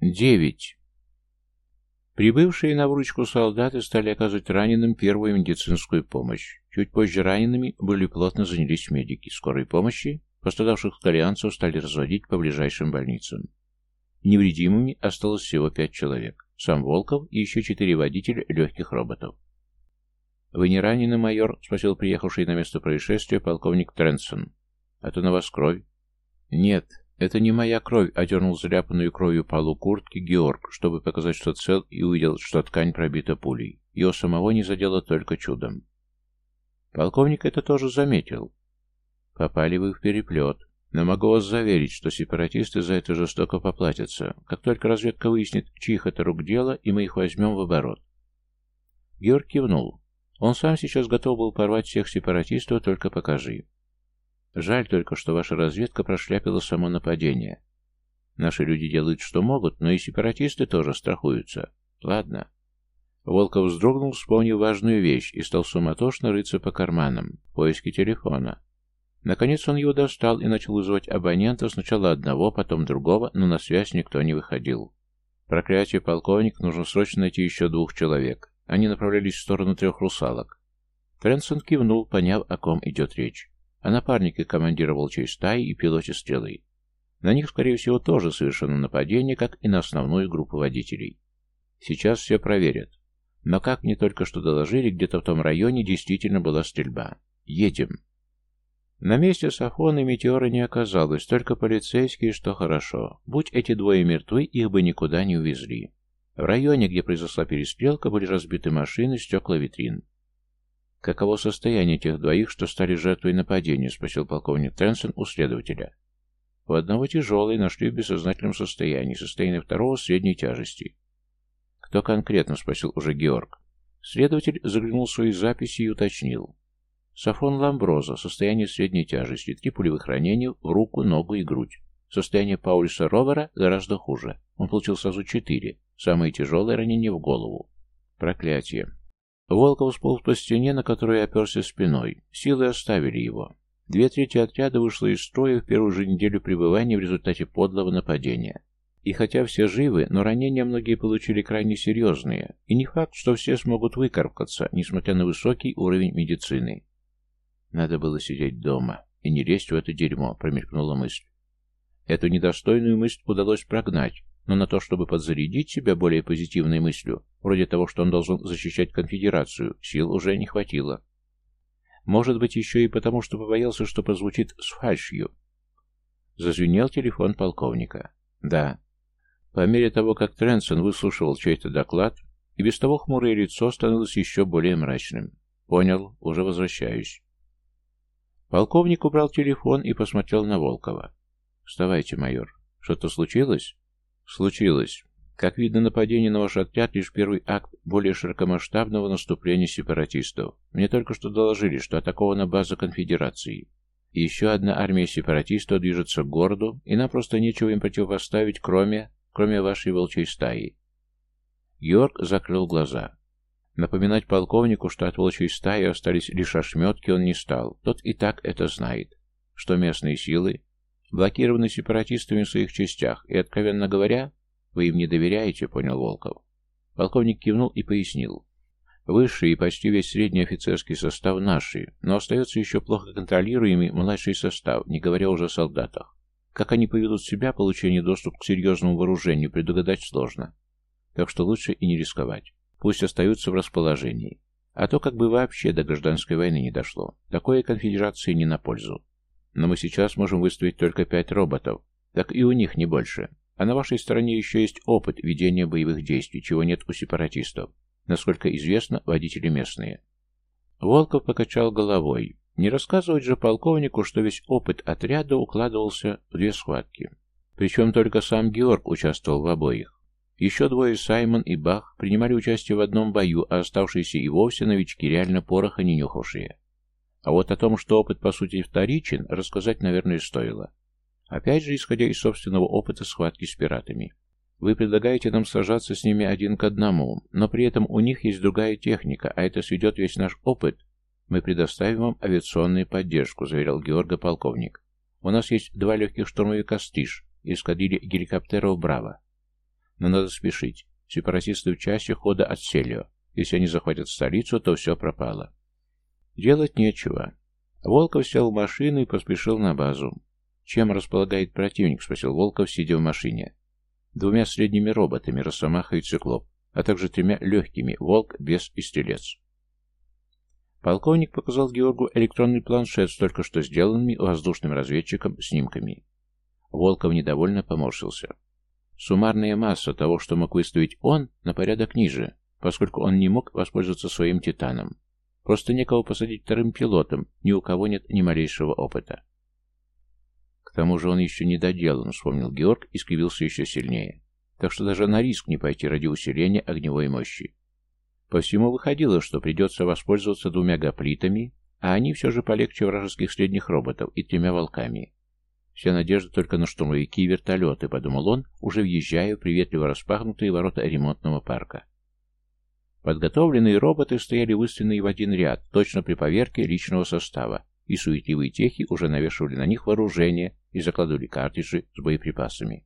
Девять. Прибывшие на вручку солдаты стали оказывать раненым первую медицинскую помощь. Чуть позже ранеными были плотно занялись медики скорой помощи, пострадавших итальянцев стали разводить по ближайшим больницам. Невредимыми осталось всего пять человек. Сам Волков и еще четыре водителя легких роботов. «Вы не ранены, майор?» — спросил приехавший на место происшествия полковник Тренсон. «А то на вас кровь». «Нет, это не моя кровь», — одернул заляпанную кровью полу куртки Георг, чтобы показать, что цел, и увидел, что ткань пробита пулей. Его самого не задело только чудом. Полковник это тоже заметил. «Попали вы в переплет. Но могу вас заверить, что сепаратисты за это жестоко поплатятся, как только разведка выяснит, чьих это рук дело, и мы их возьмем в оборот». Георг кивнул. Он сам сейчас готов был порвать всех сепаратистов, только покажи. Жаль только, что ваша разведка прошляпила само нападение. Наши люди делают, что могут, но и сепаратисты тоже страхуются. Ладно. Волков вздрогнул, вспомнив важную вещь, и стал суматошно рыться по карманам, в поиске телефона. Наконец он его достал и начал вызывать абонента, сначала одного, потом другого, но на связь никто не выходил. Проклятие, полковник, нужно срочно найти еще двух человек. Они направлялись в сторону трех русалок. Тренсон кивнул, поняв, о ком идет речь. О напарнике командира волчьей стаи и пилоте стрелы. На них, скорее всего, тоже совершено нападение, как и на основную группу водителей. Сейчас все проверят. Но как мне только что доложили, где-то в том районе действительно была стрельба. Едем. На месте Сафона метеора не оказалось, только полицейские, что хорошо. Будь эти двое мертвы, их бы никуда не увезли. В районе, где произошла перестрелка, были разбиты машины, стекла витрин. «Каково состояние тех двоих, что стали жертвой нападения?» — спросил полковник Тренсон у следователя. У одного тяжелый, нашли в бессознательном состоянии, состояние второго — средней тяжести. «Кто конкретно?» — спросил уже Георг. Следователь заглянул в свои записи и уточнил. Сафон Ламброза, состояние средней тяжести, три пулевых ранения в руку, ногу и грудь. Состояние Паульса Ровера гораздо хуже. Он получил сразу четыре. Самое тяжелое ранение в голову. Проклятие. Волков сполз по стене, на которую оперся спиной. Силы оставили его. Две трети отряда вышло из строя в первую же неделю пребывания в результате подлого нападения. И хотя все живы, но ранения многие получили крайне серьезные, и не факт, что все смогут выкарабкаться, несмотря на высокий уровень медицины. Надо было сидеть дома и не лезть в это дерьмо, промелькнула мысль. Эту недостойную мысль удалось прогнать, но на то, чтобы подзарядить себя более позитивной мыслью, вроде того, что он должен защищать конфедерацию, сил уже не хватило. Может быть, еще и потому, что побоялся, что прозвучит с фальшью. Зазвенел телефон полковника. Да. По мере того, как Тренсон выслушивал чей-то доклад, и без того хмурое лицо становилось еще более мрачным. Понял, уже возвращаюсь. Полковник убрал телефон и посмотрел на Волкова. «Вставайте, майор. Что-то случилось?» Случилось. Как видно, нападение на ваш отряд лишь первый акт более широкомасштабного наступления сепаратистов. Мне только что доложили, что атакована база конфедерации. Еще одна армия сепаратистов движется к городу, и нам просто нечего им противопоставить, кроме, кроме вашей волчьей стаи. Георг закрыл глаза. Напоминать полковнику, что от волчьей стаи остались лишь ошметки, он не стал. Тот и так это знает. Что местные силы блокированы сепаратистами в своих частях, и, откровенно говоря, вы им не доверяете, понял Волков. Полковник кивнул и пояснил. Высший и почти весь средний офицерский состав наши, но остается еще плохо контролируемый младший состав, не говоря уже о солдатах. Как они поведут себя, получение доступа к серьезному вооружению предугадать сложно. Так что лучше и не рисковать. Пусть остаются в расположении. А то как бы вообще до гражданской войны не дошло. Такое конфедерации не на пользу. Но мы сейчас можем выставить только пять роботов. Так и у них не больше. А на вашей стороне еще есть опыт ведения боевых действий, чего нет у сепаратистов. Насколько известно, водители местные. Волков покачал головой. Не рассказывать же полковнику, что весь опыт отряда укладывался в две схватки. Причем только сам Георг участвовал в обоих. Еще двое, Саймон и Бах, принимали участие в одном бою, а оставшиеся и вовсе новички, реально пороха не нюхавшие. А вот о том, что опыт по сути вторичен, рассказать, наверное, стоило. Опять же, исходя из собственного опыта схватки с пиратами. Вы предлагаете нам сражаться с ними один к одному, но при этом у них есть другая техника, а это сведет весь наш опыт. Мы предоставим вам авиационную поддержку, заверил Георга полковник. У нас есть два легких штурмовика «Стриж» и эскадрилья геликоптеров «Браво». Но надо спешить. Сепаратисты в часе хода от Селио. Если они захватят столицу, то все пропало. Делать нечего. Волков сел в машину и поспешил на базу. «Чем располагает противник?» — спросил Волков, сидя в машине. «Двумя средними роботами, Росомаха и Циклоп, а также тремя легкими — Волк, Бес и Стрелец». Полковник показал Георгу электронный планшет с только что сделанными воздушным разведчиком снимками. Волков недовольно поморщился. Суммарная масса того, что мог выставить он, на порядок ниже, поскольку он не мог воспользоваться своим «Титаном». Просто некого посадить вторым пилотом, ни у кого нет ни малейшего опыта. К тому же он еще не доделан, вспомнил Георг и скривился еще сильнее. Так что даже на риск не пойти ради усиления огневой мощи. По всему выходило, что придется воспользоваться двумя гоплитами, а они все же полегче вражеских средних роботов и тремя волками. Вся надежда только на штурмовики и вертолеты, подумал он, уже въезжая в приветливо распахнутые ворота ремонтного парка. Подготовленные роботы стояли выстроенные в один ряд, точно при поверке личного состава, и суетливые техи уже навешивали на них вооружение и закладывали картриджи с боеприпасами.